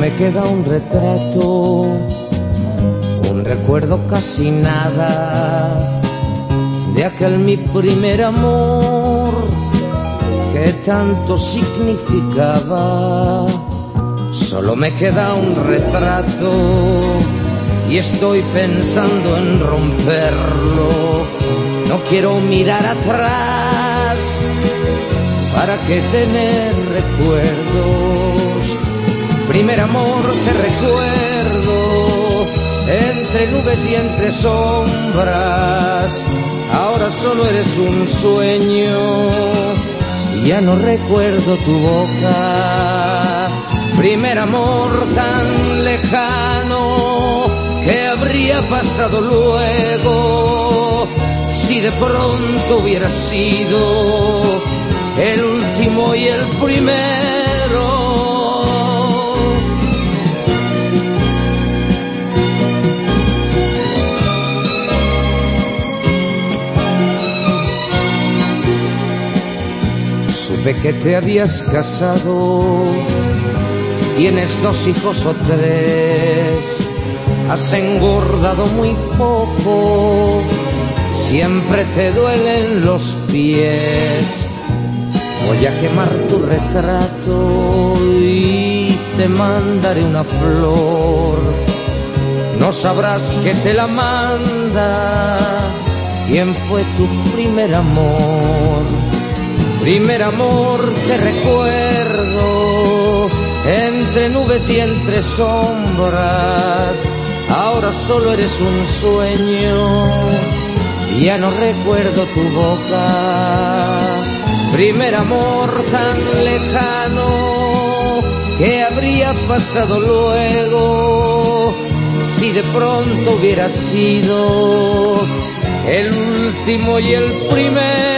Me queda un retrato, un recuerdo casi nada de aquel mi primer amor que tanto significaba. Solo me queda un retrato y estoy pensando en romperlo. No quiero mirar atrás para que tener recuerdos. Primer amor te recuerdo entre nubes y entre sombras. Ahora solo eres un sueño. Ya no recuerdo tu boca. Primer amor tan lejano ¿Qué habría pasado luego si de pronto hubiera sido el último y el primero? Supe que te habías casado, tienes dos hijos o tres has engordado muy poco, siempre te duelen los pies. Voy a quemar tu retrato y te mandaré una flor. No sabrás que te la manda, quién fue tu primer amor. Primer amor te recuerdo, entre nubes y entre sombras ahora solo eres un sueño, ya no recuerdo tu boca, primer amor tan lejano, ¿qué habría pasado luego si de pronto hubiera sido el último y el primero?